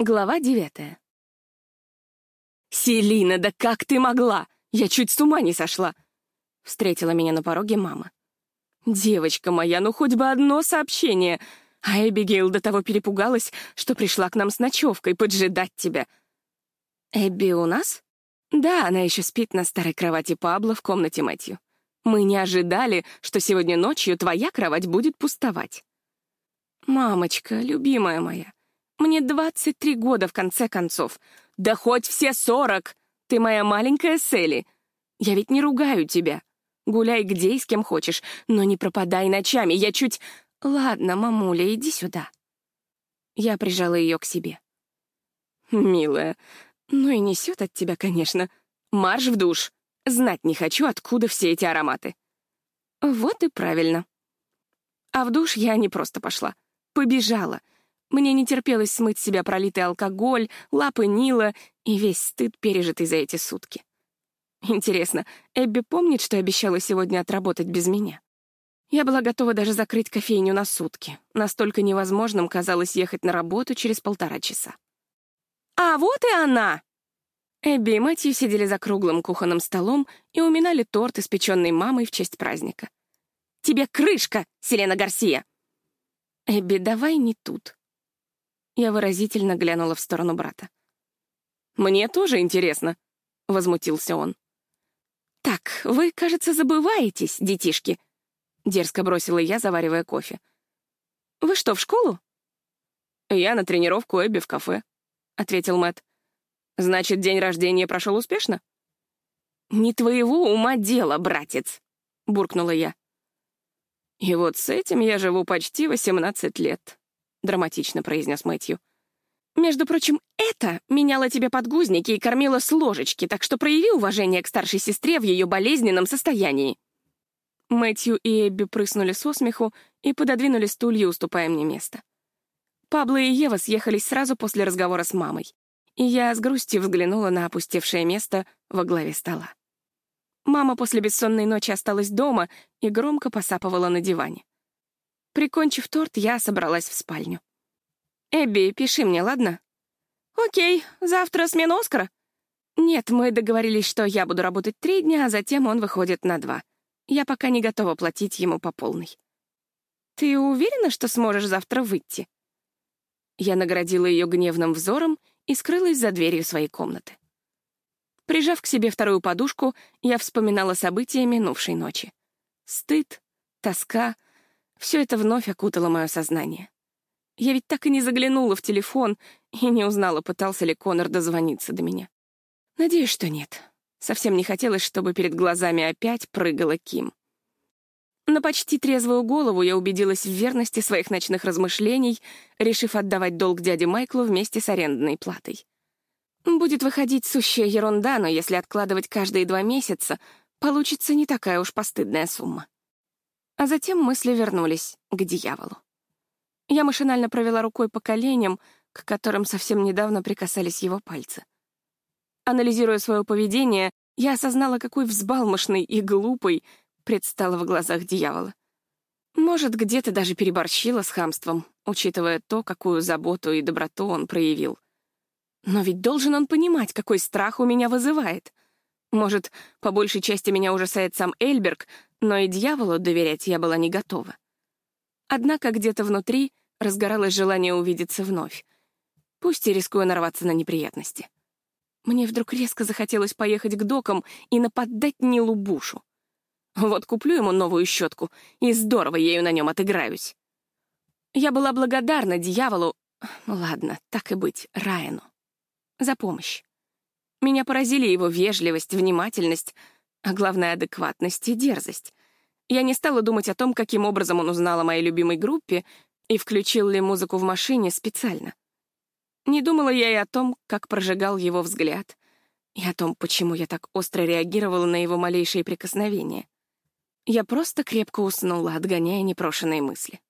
Глава девятая. «Селина, да как ты могла? Я чуть с ума не сошла!» Встретила меня на пороге мама. «Девочка моя, ну хоть бы одно сообщение!» А Эбигейл до того перепугалась, что пришла к нам с ночевкой поджидать тебя. «Эбби у нас?» «Да, она еще спит на старой кровати Пабло в комнате Мэтью. Мы не ожидали, что сегодня ночью твоя кровать будет пустовать». «Мамочка, любимая моя, мне 23 года, в конце концов. Да хоть все 40! Ты моя маленькая Селли. Я ведь не ругаю тебя. Гуляй где и с кем хочешь, но не пропадай ночами. Я чуть... Ладно, мамуля, иди сюда. Я прижала ее к себе. Милая, ну и несет от тебя, конечно. Марш в душ. Знать не хочу, откуда все эти ароматы. Вот и правильно. А в душ я не просто пошла. Побежала — мне не терпелось смыть с себя пролитый алкоголь, лапы Нила и весь стыд, пережитый за эти сутки. Интересно, Эбби помнит, что обещала сегодня отработать без меня? Я была готова даже закрыть кофейню на сутки. Настолько невозможным казалось ехать на работу через полтора часа. «А вот и она!» Эбби и Мэтью сидели за круглым кухонным столом и уминали торт, испеченный мамой в честь праздника. «Тебе крышка, Селена Гарсия!» «Эбби, давай не тут», я выразительно глянула в сторону брата. «Мне тоже интересно», — возмутился он. «Так, вы, кажется, забываетесь, детишки», — дерзко бросила я, заваривая кофе. «Вы что, в школу?» «Я на тренировку Эбби в кафе», — ответил Мэтт. «Значит, день рождения прошел успешно?» «Не твоего ума дело, братец», — буркнула я. «И вот с этим я живу почти восемнадцать лет», — драматично произнес Мэтью. «Между прочим, это меняло тебе подгузники и кормило с ложечки, так что прояви уважение к старшей сестре в ее болезненном состоянии». Мэтью и Эбби прыснули со смеху и пододвинули стулья, уступая мне место. Пабло и Ева съехались сразу после разговора с мамой, и я с грустью взглянула на опустевшее место во главе стола. Мама после бессонной ночи осталась дома и громко посапывала на диване. Прикончив торт, я собралась в спальню. «Эбби, пиши мне, ладно?» «Окей, завтра смена Оскара?» «Нет, мы договорились, что я буду работать три дня, а затем он выходит на два. Я пока не готова платить ему по полной». «Ты уверена, что сможешь завтра выйти?» Я наградила ее гневным взором и скрылась за дверью своей комнаты. Прижав к себе вторую подушку, я вспоминала события минувшей ночи. Стыд, тоска — все это вновь окутало мое сознание. Я ведь так и не заглянула в телефон и не узнала, пытался ли Конор дозвониться до меня. Надеюсь, что нет. Совсем не хотелось, чтобы перед глазами опять прыгала Ким. На почти трезвую голову я убедилась в верности своих ночных размышлений, решив отдавать долг дяде Майклу вместе с арендной платой. Будет выходить сущая ерунда, но если откладывать каждые два месяца, получится не такая уж постыдная сумма. А затем мысли вернулись к дьяволу. Я машинально провела рукой по коленям, к которым совсем недавно прикасались его пальцы. Анализируя свое поведение, я осознала, какой взбалмошный и глупый предстала в глазах дьявола. Может, где-то даже переборщила с хамством, учитывая то, какую заботу и доброту он проявил. Но ведь должен он понимать, какой страх у меня вызывает. Может, по большей части меня ужасает сам Эльберг, но и дьяволу доверять я была не готова. Однако где-то внутри разгоралось желание увидеться вновь. Пусть и рискую нарваться на неприятности. Мне вдруг резко захотелось поехать к докам и нападать Нилу Бушу. Вот куплю ему новую щетку, и здорово ею на нем отыграюсь. Я была благодарна дьяволу, ладно, так и быть, Райану, за помощь. Меня поразили его вежливость, внимательность, а главное — адекватность и дерзость. Я не стала думать о том, каким образом он узнал о моей любимой группе и включил ли музыку в машине специально. Не думала я и о том, как прожигал его взгляд, и о том, почему я так остро реагировала на его малейшие прикосновения. Я просто крепко уснула, отгоняя непрошенные мысли.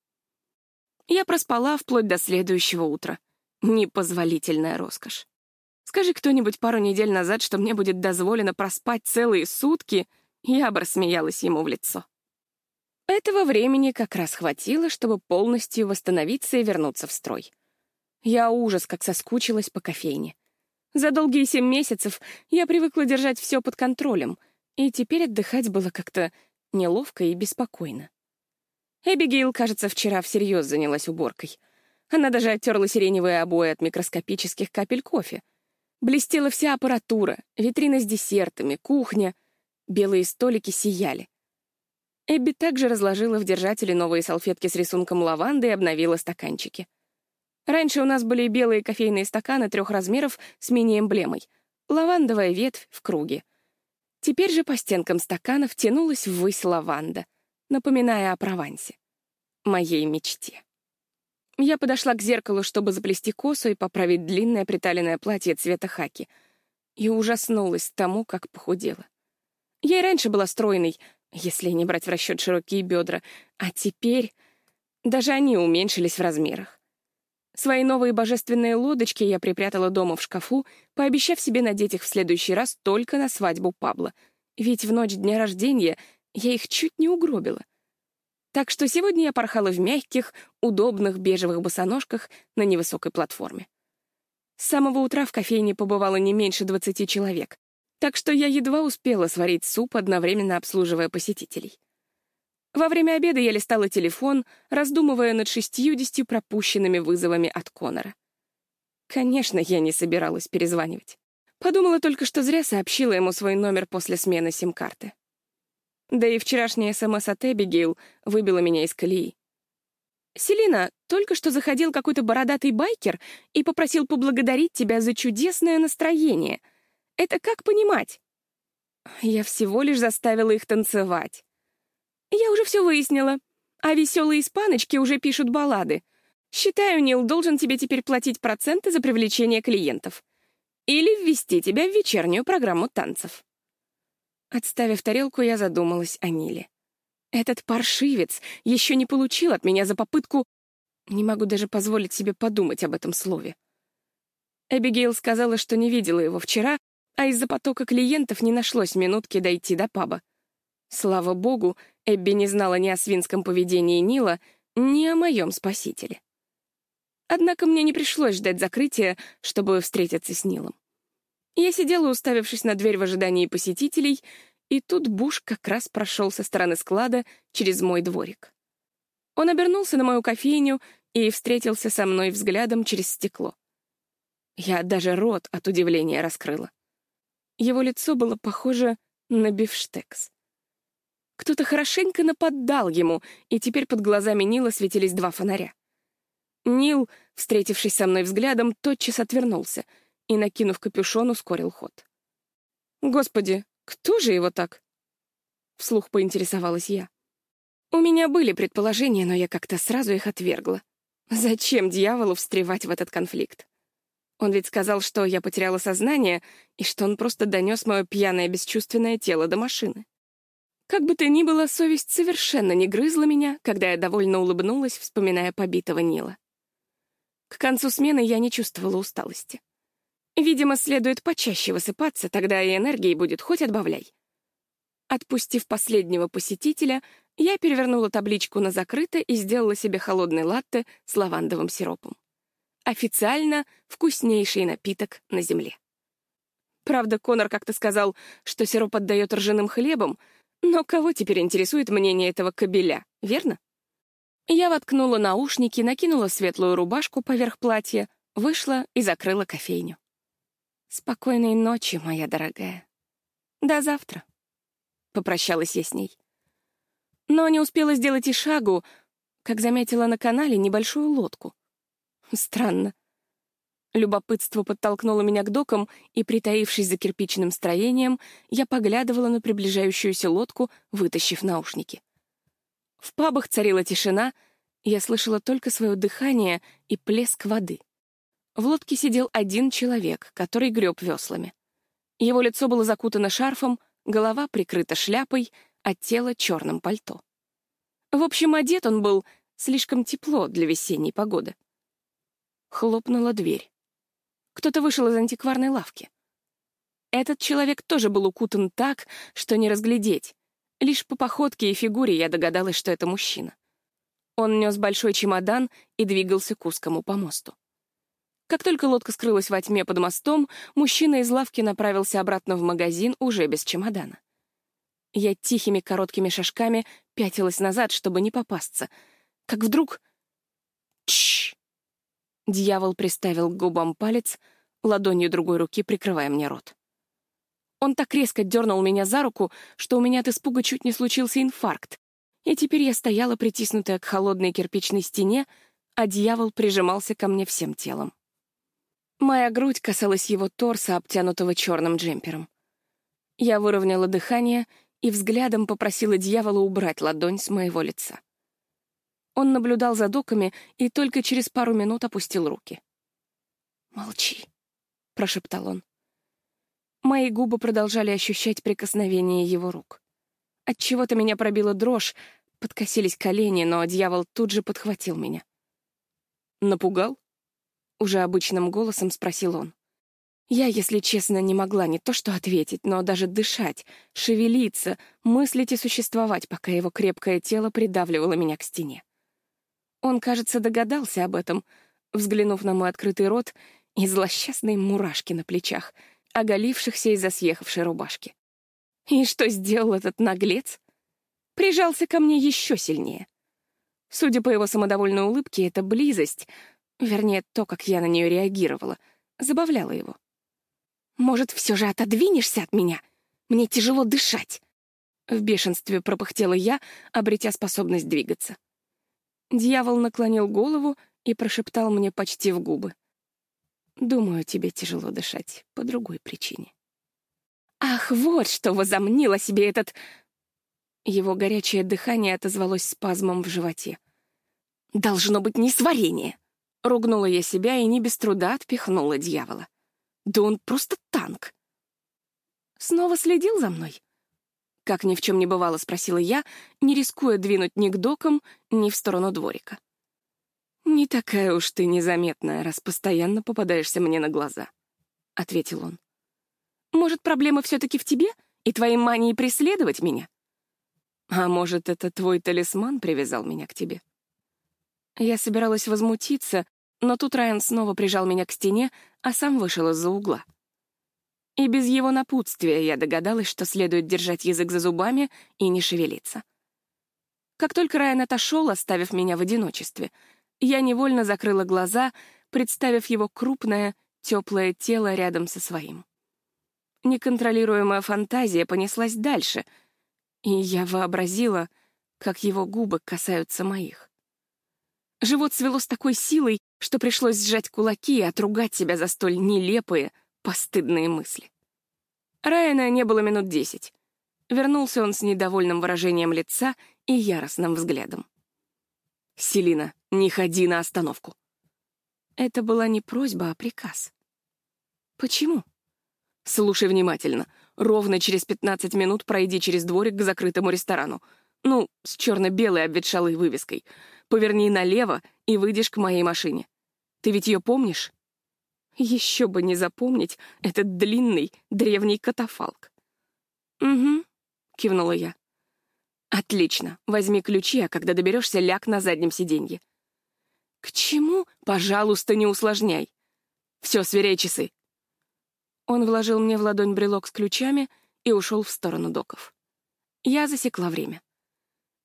Я проспала вплоть до следующего утра. Непозволительная роскошь. Скажи кто-нибудь пару недель назад, что мне будет дозволено проспать целые сутки, я бы рассмеялась ему в лицо. Этого времени как раз хватило, чтобы полностью восстановиться и вернуться в строй. Я ужас как соскучилась по кофейне. За долгие семь месяцев я привыкла держать все под контролем, и теперь отдыхать было как-то неловко и беспокойно. Эбигейл, кажется, вчера всерьез занялась уборкой. Она даже оттерла сиреневые обои от микроскопических капель кофе. Блестела вся аппаратура, витрина с десертами, кухня. Белые столики сияли. Эбби также разложила в держателе новые салфетки с рисунком лаванды и обновила стаканчики. Раньше у нас были белые кофейные стаканы трех размеров с мини-эмблемой. Лавандовая ветвь в круге. Теперь же по стенкам стаканов тянулась ввысь лаванда, напоминая о Провансе. Моей мечте. Я подошла к зеркалу, чтобы заплести косу и поправить длинное приталенное платье цвета хаки, и ужаснулась тому, как похудела. Я и раньше была стройной, если не брать в расчет широкие бедра, а теперь даже они уменьшились в размерах. Свои новые божественные лодочки я припрятала дома в шкафу, пообещав себе надеть их в следующий раз только на свадьбу Пабло. Ведь в ночь дня рождения я их чуть не угробила. Так что сегодня я порхала в мягких, удобных бежевых босоножках на невысокой платформе. С самого утра в кофейне побывало не меньше 20 человек, так что я едва успела сварить суп, одновременно обслуживая посетителей. Во время обеда я листала телефон, раздумывая над шестьюдесятью пропущенными вызовами от Конора. Конечно, я не собиралась перезванивать. Подумала только, что зря сообщила ему свой номер после смены сим-карты. Да и вчерашняя СМС от Эбигейл выбила меня из колеи. «Селина, только что заходил какой-то бородатый байкер и попросил поблагодарить тебя за чудесное настроение. Это как понимать?» Я всего лишь заставила их танцевать. «Я уже все выяснила. А веселые испаночки уже пишут баллады. Считаю, Нил должен тебе теперь платить проценты за привлечение клиентов. Или ввести тебя в вечернюю программу танцев». Отставив тарелку, я задумалась о Ниле. Этот паршивец еще не получил от меня за попытку... Не могу даже позволить себе подумать об этом слове. Эбигейл сказала, что не видела его вчера, а из-за потока клиентов не нашлось минутки дойти до паба. Слава богу, Эбби не знала ни о свинском поведении Нила, ни о моем спасителе. Однако мне не пришлось ждать закрытия, чтобы встретиться с Нилом. Я сидела, уставившись на дверь в ожидании посетителей, и тут Буш как раз прошел со стороны склада через мой дворик. Он обернулся на мою кофейню и встретился со мной взглядом через стекло. Я даже рот от удивления раскрыла. Его лицо было похоже на бифштекс. Кто-то хорошенько наподдал ему, и теперь под глазами Нила светились два фонаря. Нил, встретившись со мной взглядом, тотчас отвернулся и, накинув капюшон, ускорил ход. «Господи, кто же его так?» Вслух поинтересовалась я. У меня были предположения, но я как-то сразу их отвергла. Зачем дьяволу встревать в этот конфликт? Он ведь сказал, что я потеряла сознание и что он просто донес мое пьяное бесчувственное тело до машины. Как бы то ни было, совесть совершенно не грызла меня, когда я довольно улыбнулась, вспоминая побитого Нила. К концу смены я не чувствовала усталости. Видимо, следует почаще высыпаться, тогда и энергии будет хоть отбавляй. Отпустив последнего посетителя, я перевернула табличку на закрыто и сделала себе холодный латте с лавандовым сиропом. Официально вкуснейший напиток на земле. Правда, Конор как-то сказал, что сироп отдает ржаным хлебом, но кого теперь интересует мнение этого кобеля, верно? Я воткнула наушники, накинула светлую рубашку поверх платья, вышла и закрыла кофейню. «Спокойной ночи, моя дорогая. До завтра», — попрощалась я с ней. Но не успела сделать и шагу, как заметила на канале небольшую лодку. Странно. Любопытство подтолкнуло меня к докам, и, притаившись за кирпичным строением, я поглядывала на приближающуюся лодку, вытащив наушники. В пабах царила тишина, я слышала только свое дыхание и плеск воды. В лодке сидел один человек, который греб веслами. Его лицо было закутано шарфом, голова прикрыта шляпой, а тело — черным пальто. В общем, одет он был слишком тепло для весенней погоды. Хлопнула дверь. Кто-то вышел из антикварной лавки. Этот человек тоже был укутан так, что не разглядеть. Лишь по походке и фигуре я догадалась, что это мужчина. Он нес большой чемодан и двигался к узкому помосту. Как только лодка скрылась во тьме под мостом, мужчина из лавки направился обратно в магазин уже без чемодана. Я тихими короткими шажками пятилась назад, чтобы не попасться. Как вдруг... Чш! Дьявол приставил к губам палец, ладонью другой руки прикрывая мне рот. Он так резко дернул меня за руку, что у меня от испуга чуть не случился инфаркт, и теперь я стояла, притиснутая к холодной кирпичной стене, а дьявол прижимался ко мне всем телом. Моя грудь касалась его торса, обтянутого черным джемпером. Я выровняла дыхание и взглядом попросила дьявола убрать ладонь с моего лица. Он наблюдал за доками и только через пару минут опустил руки. «Молчи», — прошептал он. Мои губы продолжали ощущать прикосновение его рук. Отчего-то меня пробила дрожь, подкосились колени, но дьявол тут же подхватил меня. «Напугал?» Уже обычным голосом спросил он. Я, если честно, не могла не то что ответить, но даже дышать, шевелиться, мыслить и существовать, пока его крепкое тело придавливало меня к стене. Он, кажется, догадался об этом, взглянув на мой открытый рот и злосчастные мурашки на плечах, оголившихся из-за съехавшей рубашки. И что сделал этот наглец? Прижался ко мне еще сильнее. Судя по его самодовольной улыбке, эта близость — Вернее, то, как я на нее реагировала, забавляло его. «Может, все же отодвинешься от меня? Мне тяжело дышать!» В бешенстве пропыхтела я, обретя способность двигаться. Дьявол наклонил голову и прошептал мне почти в губы. «Думаю, тебе тяжело дышать по другой причине». «Ах, вот что возомнило себе этот...» Его горячее дыхание отозвалось спазмом в животе. «Должно быть несварение!» Ругнула я себя и не без труда отпихнула дьявола. Да он просто танк. Снова следил за мной? Как ни в чем не бывало, спросила я, не рискуя двинуть ни к докам, ни в сторону дворика. «Не такая уж ты незаметная, раз постоянно попадаешься мне на глаза», — ответил он. «Может, проблема все-таки в тебе и твоей мании преследовать меня? А может, это твой талисман привязал меня к тебе?» Я собиралась возмутиться, но тут Райан снова прижал меня к стене, а сам вышел из-за угла. И без его напутствия я догадалась, что следует держать язык за зубами и не шевелиться. Как только Райан отошел, оставив меня в одиночестве, я невольно закрыла глаза, представив его крупное, теплое тело рядом со своим. Неконтролируемая фантазия понеслась дальше, и я вообразила, как его губы касаются моих. Живот свело с такой силой, что пришлось сжать кулаки и отругать себя за столь нелепые, постыдные мысли. Райана не было минут десять. Вернулся он с недовольным выражением лица и яростным взглядом. «Селина, не ходи на остановку». Это была не просьба, а приказ. «Почему?» «Слушай внимательно. Ровно через пятнадцать минут пройди через дворик к закрытому ресторану. Ну, с черно-белой обветшалой вывеской. Поверни налево и выйдешь к моей машине. Ты ведь ее помнишь? Еще бы не запомнить этот длинный древний катафалк. «Угу», — кивнула я. «Отлично. Возьми ключи, а когда доберешься, ляг на заднем сиденье». «К чему? Пожалуйста, не усложняй. Все, сверяй часы». Он вложил мне в ладонь брелок с ключами и ушел в сторону доков. Я засекла время.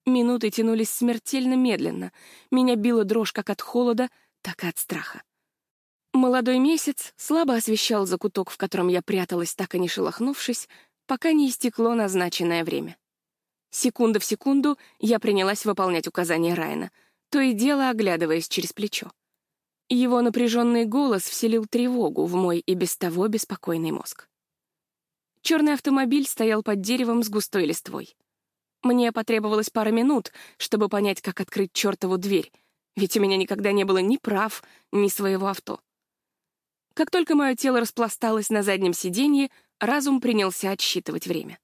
Минуты тянулись смертельно медленно. Меня била дрожь как от холода, так и от страха. Молодой месяц слабо освещал закуток, в котором я пряталась, так и не шелохнувшись, пока не истекло назначенное время. Секунда в секунду я принялась выполнять указания Райана, то и дело оглядываясь через плечо. Его напряженный голос вселил тревогу в мой и без того беспокойный мозг. Черный автомобиль стоял под деревом с густой листвой. Мне потребовалось пара минут, чтобы понять, как открыть чертову дверь, ведь у меня никогда не было ни прав, ни своего авто. Как только мое тело распласталось на заднем сиденье, разум принялся отсчитывать время.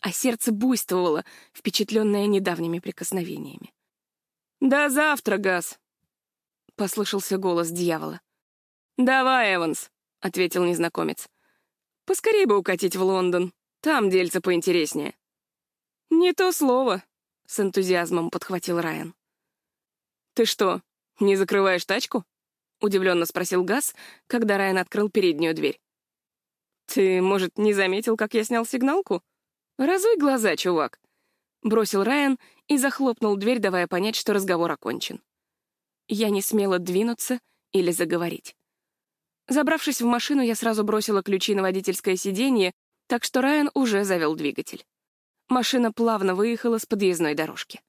А сердце буйствовало, впечатленное недавними прикосновениями. «До завтра, Газ!» — послышался голос дьявола. «Давай, Эванс!» — ответил незнакомец. «Поскорей бы укатить в Лондон. Там дельце поинтереснее». «Не то слово», — с энтузиазмом подхватил Райан. «Ты что, не закрываешь тачку?» — удивленно спросил Газ, когда Райан открыл переднюю дверь. «Ты, может, не заметил, как я снял сигналку? Разуй глаза, чувак!» Бросил Райан и захлопнул дверь, давая понять, что разговор окончен. Я не смела двинуться или заговорить. Забравшись в машину, я сразу бросила ключи на водительское сиденье, так что Райан уже завел двигатель. Машина плавно выехала с подъездной дорожки.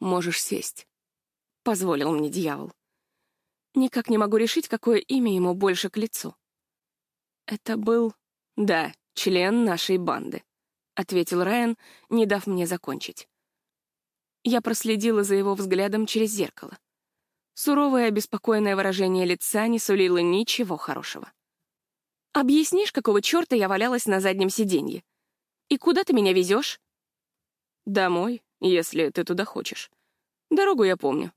«Можешь сесть», — позволил мне дьявол. Никак не могу решить, какое имя ему больше к лицу. Это был, да, член нашей банды, — ответил Райан, не дав мне закончить. Я проследила за его взглядом через зеркало. Суровое, обеспокоенное выражение лица не сулило ничего хорошего. «Объяснишь, какого черта я валялась на заднем сиденье? И куда ты меня везешь?» «Домой, если ты туда хочешь. Дорогу я помню».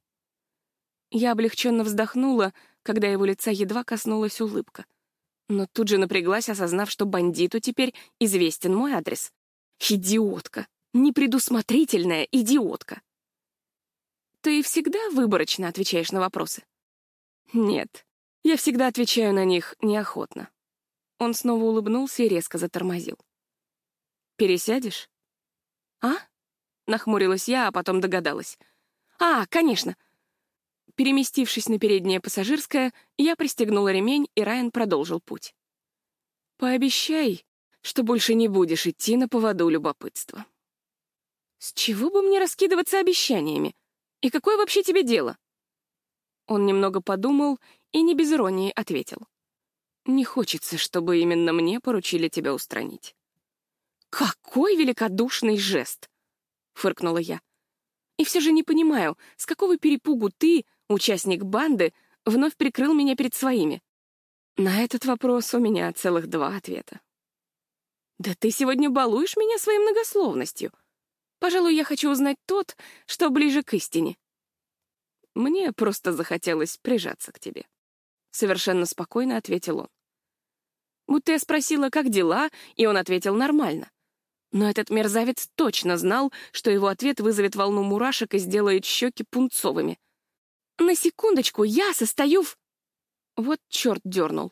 Я облегченно вздохнула, когда его лица едва коснулась улыбка. Но тут же напряглась, осознав, что бандиту теперь известен мой адрес. Идиотка. Непредусмотрительная идиотка. Ты всегда выборочно отвечаешь на вопросы? Нет, я всегда отвечаю на них неохотно. Он снова улыбнулся и резко затормозил. Пересядешь? А? Нахмурилась я, а потом догадалась. А, конечно. Переместившись на переднее пассажирское, я пристегнула ремень, и Райан продолжил путь. Пообещай, что больше не будешь идти на поводу любопытства. С чего бы мне раскидываться обещаниями? И какое вообще тебе дело?» Он немного подумал и не без иронии ответил. «Не хочется, чтобы именно мне поручили тебя устранить». «Какой великодушный жест!» — фыркнула я. «И все же не понимаю, с какого перепугу ты, участник банды, вновь прикрыл меня перед своими?» На этот вопрос у меня целых два ответа. «Да ты сегодня балуешь меня своей многословностью», Пожалуй, я хочу узнать тот, что ближе к истине. Мне просто захотелось прижаться к тебе. Совершенно спокойно ответил он. Будто я спросила, как дела, и он ответил нормально. Но этот мерзавец точно знал, что его ответ вызовет волну мурашек и сделает щеки пунцовыми. На секундочку, я состою в... Вот черт дернул.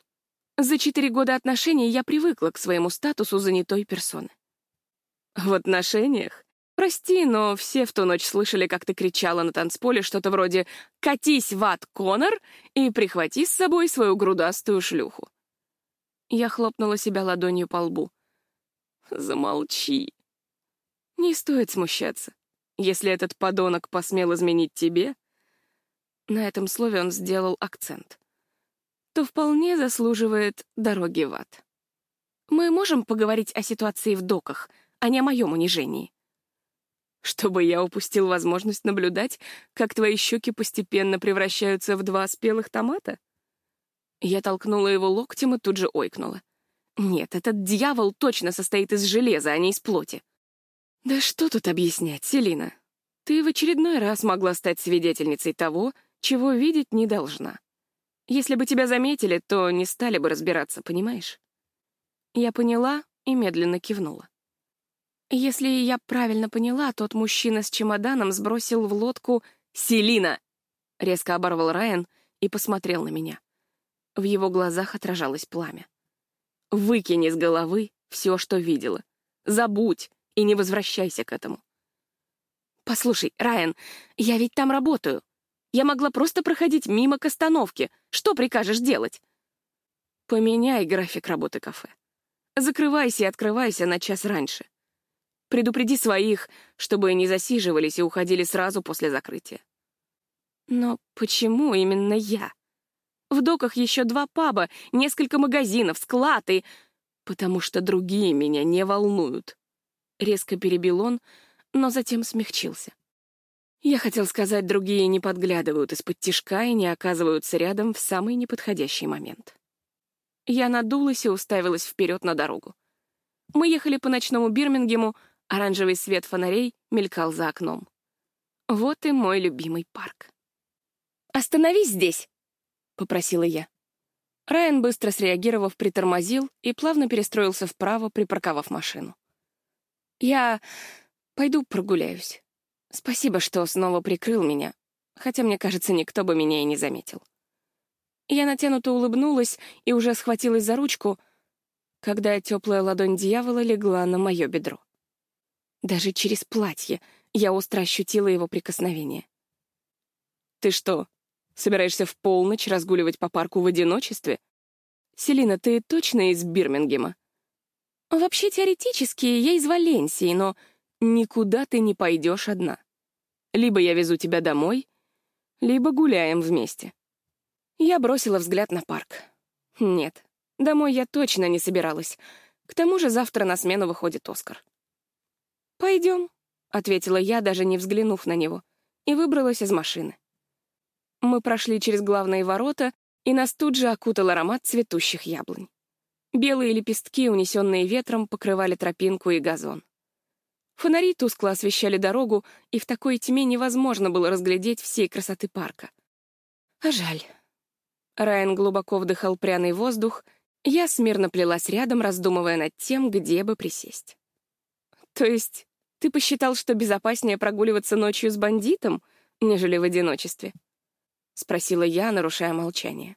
За четыре года отношений я привыкла к своему статусу занятой персоны. В отношениях Прости, но все в ту ночь слышали, как ты кричала на танцполе что-то вроде «Катись в ад, Конор, и прихвати с собой свою грудастую шлюху». Я хлопнула себя ладонью по лбу. «Замолчи. Не стоит смущаться. Если этот подонок посмел изменить тебе...» На этом слове он сделал акцент. «То вполне заслуживает дороги в ад. Мы можем поговорить о ситуации в доках, а не о моем унижении?» Чтобы я упустил возможность наблюдать, как твои щеки постепенно превращаются в два спелых томата? Я толкнула его локтем и тут же ойкнула. Нет, этот дьявол точно состоит из железа, а не из плоти. Да что тут объяснять, Селина? Ты в очередной раз могла стать свидетельницей того, чего видеть не должна. Если бы тебя заметили, то не стали бы разбираться, понимаешь? Я поняла и медленно кивнула. Если я правильно поняла, тот мужчина с чемоданом сбросил в лодку «Селина!» — резко оборвал Райан и посмотрел на меня. В его глазах отражалось пламя. «Выкини из головы все, что видела. Забудь и не возвращайся к этому». «Послушай, Райан, я ведь там работаю. Я могла просто проходить мимо к остановке. Что прикажешь делать?» «Поменяй график работы кафе. Закрывайся и открывайся на час раньше. Предупреди своих, чтобы не засиживались и уходили сразу после закрытия. Но почему именно я? В доках еще два паба, несколько магазинов, склад и... Потому что другие меня не волнуют. Резко перебил он, но затем смягчился. Я хотел сказать, другие не подглядывают из-под тишка и не оказываются рядом в самый неподходящий момент. Я надулась и уставилась вперед на дорогу. Мы ехали по ночному Бирмингему, Оранжевый свет фонарей мелькал за окном. Вот и мой любимый парк. «Остановись здесь!» — попросила я. Райан, быстро среагировав, притормозил и плавно перестроился вправо, припарковав машину. «Я пойду прогуляюсь. Спасибо, что снова прикрыл меня, хотя, мне кажется, никто бы меня и не заметил». Я натянуто улыбнулась и уже схватилась за ручку, когда теплая ладонь дьявола легла на мое бедро. Даже через платье я остро ощутила его прикосновение. «Ты что, собираешься в полночь разгуливать по парку в одиночестве? Селина, ты точно из Бирмингема?» «Вообще, теоретически, я из Валенсии, но никуда ты не пойдешь одна. Либо я везу тебя домой, либо гуляем вместе». Я бросила взгляд на парк. Нет, домой я точно не собиралась. К тому же завтра на смену выходит Оскар. «Пойдем», — ответила я, даже не взглянув на него, и выбралась из машины. Мы прошли через главные ворота, и нас тут же окутал аромат цветущих яблонь. Белые лепестки, унесенные ветром, покрывали тропинку и газон. Фонари тускло освещали дорогу, и в такой тьме невозможно было разглядеть всей красоты парка. А жаль. Райан глубоко вдыхал пряный воздух, я смирно плелась рядом, раздумывая над тем, где бы присесть. То есть ты посчитал, что безопаснее прогуливаться ночью с бандитом, нежели в одиночестве? Спросила я, нарушая молчание.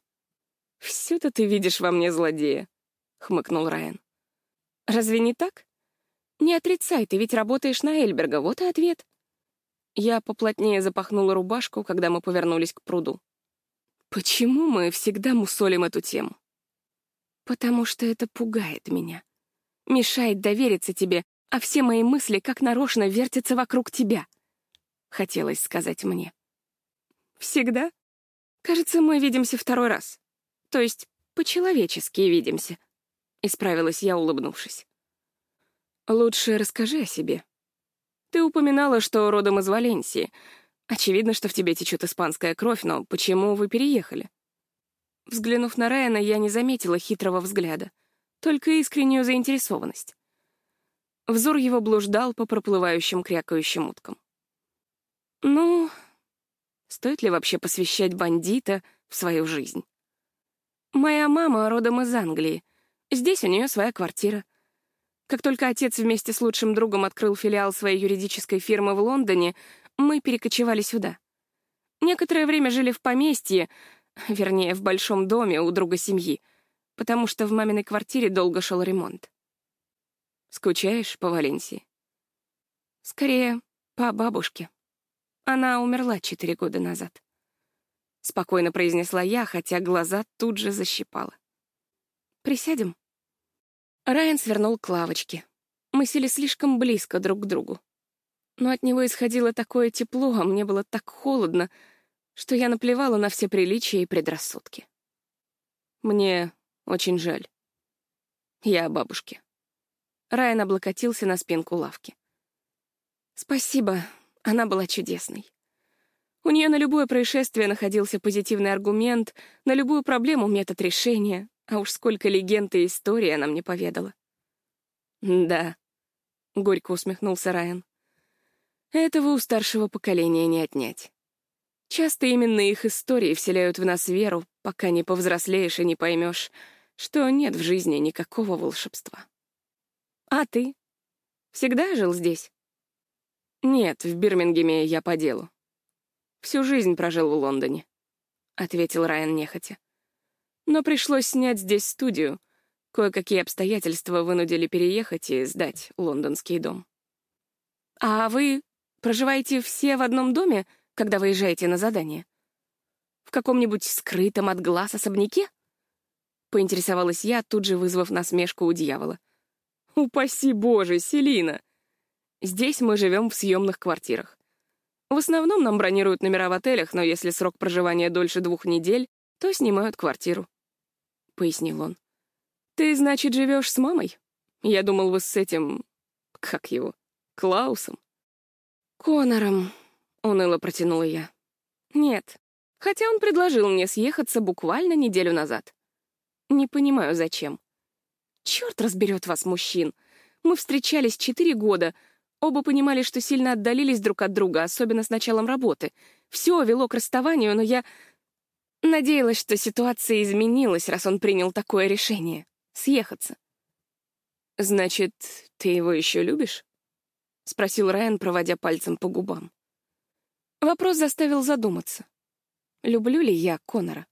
«Все-то ты видишь во мне злодея», — хмыкнул Райан. «Разве не так? Не отрицай, ты ведь работаешь на Эльберга, вот и ответ». Я поплотнее запахнула рубашку, когда мы повернулись к пруду. Почему мы всегда мусолим эту тему? Потому что это пугает меня. Мешает довериться тебе, а все мои мысли как нарочно вертятся вокруг тебя. Хотелось сказать мне. Всегда? Кажется, мы видимся второй раз. То есть по-человечески видимся. Исправилась я, улыбнувшись. Лучше расскажи о себе. Ты упоминала, что родом из Валенсии — Очевидно, что в тебе течет испанская кровь, но почему вы переехали? Взглянув на Райана, я не заметила хитрого взгляда, только искреннюю заинтересованность. Взор его блуждал по проплывающим крякающим уткам. Ну, стоит ли вообще посвящать бандита в свою жизнь? Моя мама родом из Англии. Здесь у нее своя квартира. Как только отец вместе с лучшим другом открыл филиал своей юридической фирмы в Лондоне, мы перекочевали сюда. Некоторое время жили в поместье, вернее, в большом доме у друга семьи, потому что в маминой квартире долго шел ремонт. Скучаешь по Валенсии? Скорее, по бабушке. Она умерла четыре года назад. Спокойно произнесла я, хотя глаза тут же защипала. «Присядем?» Райан свернул к лавочке. Мы сели слишком близко друг к другу но от него исходило такое тепло, а мне было так холодно, что я наплевала на все приличия и предрассудки. Мне очень жаль. Я о бабушке. Райан облокотился на спинку лавки. Спасибо, она была чудесной. У нее на любое происшествие находился позитивный аргумент, на любую проблему метод решения, а уж сколько легенд и историй она мне поведала. «Да», — горько усмехнулся Райан. Этого у старшего поколения не отнять. Часто именно их истории вселяют в нас веру, пока не повзрослеешь и не поймешь, что нет в жизни никакого волшебства. А ты? Всегда жил здесь? Нет, в Бирмингеме я по делу. Всю жизнь прожил в Лондоне, — ответил Райан нехотя. Но пришлось снять здесь студию. Кое-какие обстоятельства вынудили переехать и сдать лондонский дом. А вы Проживаете все в одном доме, когда выезжаете на задание? В каком-нибудь скрытом от глаз особняке? Поинтересовалась я, тут же вызвав насмешку у дьявола. Упаси Боже, Селина! Здесь мы живем в съемных квартирах. В основном нам бронируют номера в отелях, но если срок проживания дольше двух недель, то снимают квартиру. Пояснил он. Ты, значит, живешь с мамой? Я думал, вы с этим... Как его? Клаусом. «Конором», — уныло протянула я. «Нет, хотя он предложил мне съехаться буквально неделю назад. Не понимаю, зачем. Черт разберет вас, мужчин. Мы встречались четыре года, оба понимали, что сильно отдалились друг от друга, особенно с началом работы. Все вело к расставанию, но я надеялась, что ситуация изменилась, раз он принял такое решение — съехаться. «Значит, ты его еще любишь?» — спросил Райан, проводя пальцем по губам. Вопрос заставил задуматься. Люблю ли я Конора?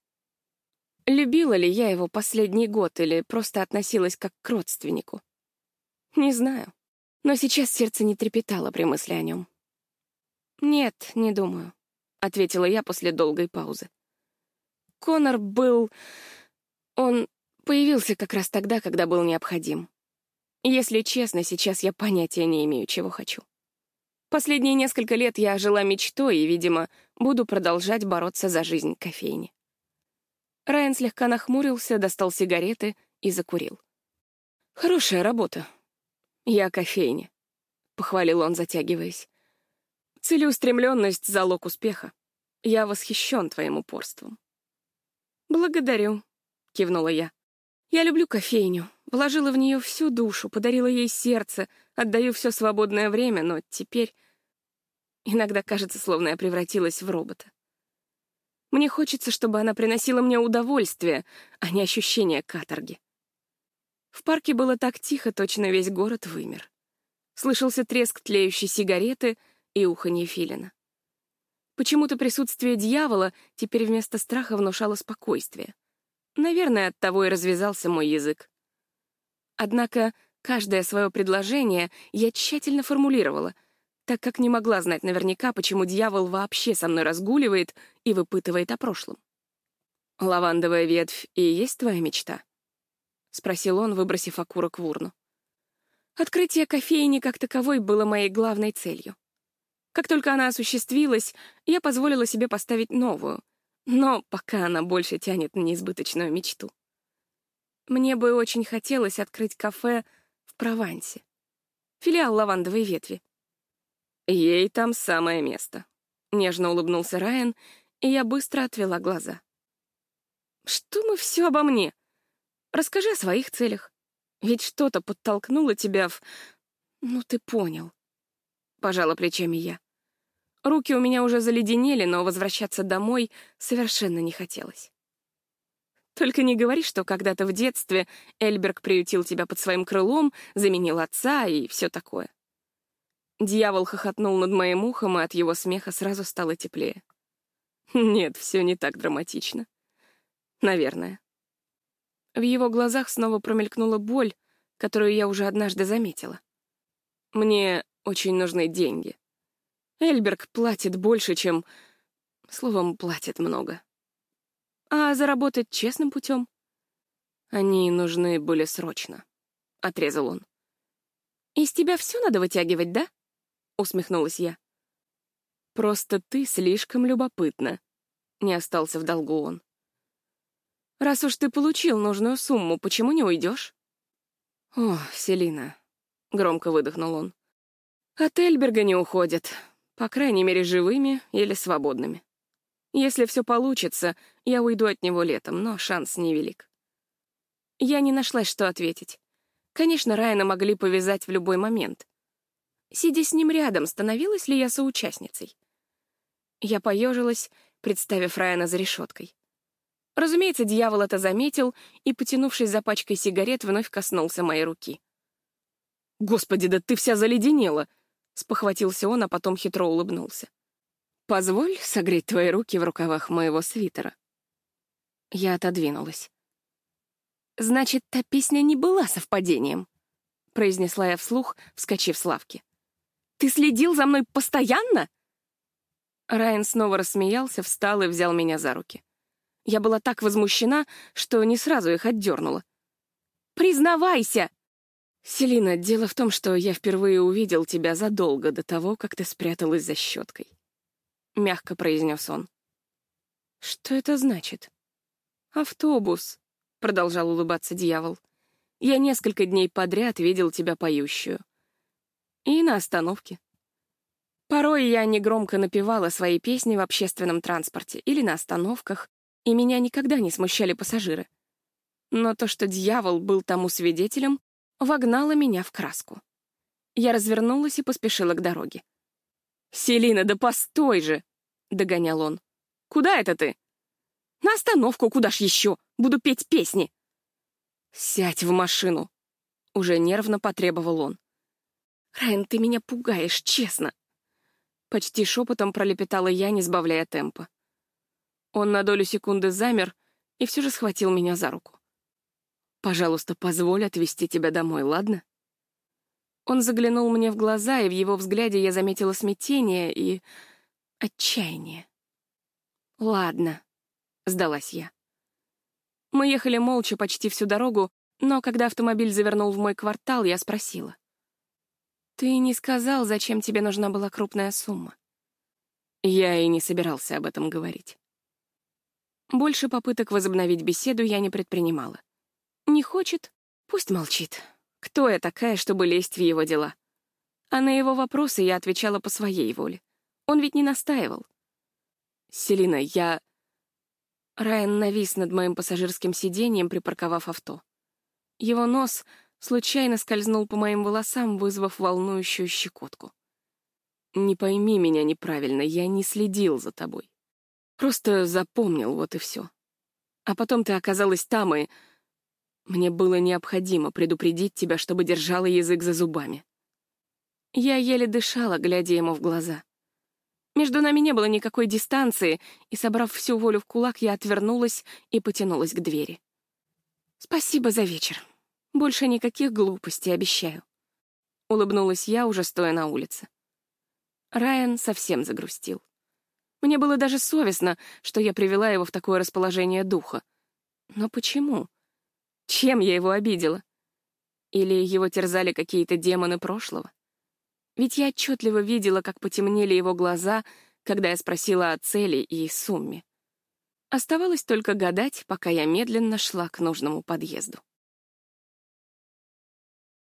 Любила ли я его последний год или просто относилась как к родственнику? Не знаю, но сейчас сердце не трепетало при мысли о нем. «Нет, не думаю», — ответила я после долгой паузы. Конор был... Он появился как раз тогда, когда был необходим. Если честно, сейчас я понятия не имею, чего хочу. Последние несколько лет я жила мечтой и, видимо, буду продолжать бороться за жизнь кофейни. Райан слегка нахмурился, достал сигареты и закурил. «Хорошая работа. Я кофейня», — похвалил он, затягиваясь. «Целеустремленность — залог успеха. Я восхищен твоим упорством». «Благодарю», — кивнула я. «Я люблю кофейню, вложила в нее всю душу, подарила ей сердце, отдаю все свободное время, но теперь иногда кажется, словно я превратилась в робота. Мне хочется, чтобы она приносила мне удовольствие, а не ощущение каторги. В парке было так тихо, точно весь город вымер. Слышался треск тлеющей сигареты и уханье филина. Почему-то присутствие дьявола теперь вместо страха внушало спокойствие. Наверное, от того и развязался мой язык. Однако каждое свое предложение я тщательно формулировала — так как не могла знать наверняка, почему дьявол вообще со мной разгуливает и выпытывает о прошлом. «Лавандовая ветвь и есть твоя мечта?» — спросил он, выбросив окурок в урну. Открытие кофейни как таковой было моей главной целью. Как только она осуществилась, я позволила себе поставить новую, но пока она больше тянет на неизбыточную мечту. Мне бы очень хотелось открыть кафе в Провансе. Филиал лавандовой ветви. Ей там самое место. Нежно улыбнулся Райан, и я быстро отвела глаза. Что мы все обо мне? Расскажи о своих целях. Ведь что-то подтолкнуло тебя в... Ну, ты понял. Пожала плечами я. Руки у меня уже заледенели, но возвращаться домой совершенно не хотелось. Только не говори, что когда-то в детстве Эльберг приютил тебя под своим крылом, заменил отца и все такое. Дьявол хохотнул над моим ухом, и от его смеха сразу стало теплее. Нет, все не так драматично. Наверное. В его глазах снова промелькнула боль, которую я уже однажды заметила. Мне очень нужны деньги. Эльберг платит больше, чем... Словом, платит много. А заработать честным путем? Они нужны были срочно, — отрезал он. Из тебя все надо вытягивать, да? усмехнулась я. «Просто ты слишком любопытна», — не остался в долгу он. «Раз уж ты получил нужную сумму, почему не уйдешь?» «О, Селина», — громко выдохнул он. «От Эльберга не уходят, по крайней мере, живыми или свободными. Если все получится, я уйду от него летом, но шанс невелик». Я не нашлась, что ответить. Конечно, Райана могли повязать в любой момент. Сидя с ним рядом, становилась ли я соучастницей? Я поежилась, представив Райана за решеткой. Разумеется, дьявол это заметил и, потянувшись за пачкой сигарет, вновь коснулся моей руки. «Господи, да ты вся заледенела!» — спохватился он, а потом хитро улыбнулся. «Позволь согреть твои руки в рукавах моего свитера». Я отодвинулась. «Значит, та песня не была совпадением», — произнесла я вслух, вскочив с лавки. Ты следил за мной постоянно?» Райан снова рассмеялся, встал и взял меня за руки. Я была так возмущена, что не сразу их отдернула. «Признавайся!» «Селина, дело в том, что я впервые увидел тебя задолго до того, как ты спряталась за щеткой», — мягко произнес он. «Что это значит?» «Автобус», — продолжал улыбаться дьявол. «Я несколько дней подряд видел тебя поющую. И на остановке. Порой я негромко напевала свои песни в общественном транспорте или на остановках, и меня никогда не смущали пассажиры. Но то, что дьявол был тому свидетелем, вогнало меня в краску. Я развернулась и поспешила к дороге. «Селина, да постой же!» — догонял он. «Куда это ты?» «На остановку, куда ж еще? Буду петь песни!» «Сядь в машину!» — уже нервно потребовал он. «Райан, ты меня пугаешь, честно!» Почти шепотом пролепетала я, не сбавляя темпа. Он на долю секунды замер, и все же схватил меня за руку. «Пожалуйста, позволь отвезти тебя домой, ладно?» Он заглянул мне в глаза, и в его взгляде я заметила смятение и отчаяние. «Ладно», — сдалась я. Мы ехали молча почти всю дорогу, но когда автомобиль завернул в мой квартал, я спросила. «Ты не сказал, зачем тебе нужна была крупная сумма?» Я и не собирался об этом говорить. Больше попыток возобновить беседу я не предпринимала. Не хочет? Пусть молчит. Кто я такая, чтобы лезть в его дела? А на его вопросы я отвечала по своей воле. Он ведь не настаивал. «Селина, я...» Райан навис над моим пассажирским сиденьем, припарковав авто. Его нос случайно скользнул по моим волосам, вызвав волнующую щекотку. «Не пойми меня неправильно, я не следил за тобой. Просто запомнил, вот и все. А потом ты оказалась там, и мне было необходимо предупредить тебя, чтобы держала язык за зубами. Я еле дышала, глядя ему в глаза. Между нами не было никакой дистанции, и, собрав всю волю в кулак, я отвернулась и потянулась к двери. «Спасибо за вечер. Больше никаких глупостей, обещаю». Улыбнулась я, уже стоя на улице. Райан совсем загрустил. Мне было даже совестно, что я привела его в такое расположение духа. Но почему? Чем я его обидела? Или его терзали какие-то демоны прошлого? Ведь я отчетливо видела, как потемнели его глаза, когда я спросила о цели и сумме. Оставалось только гадать, пока я медленно шла к нужному подъезду.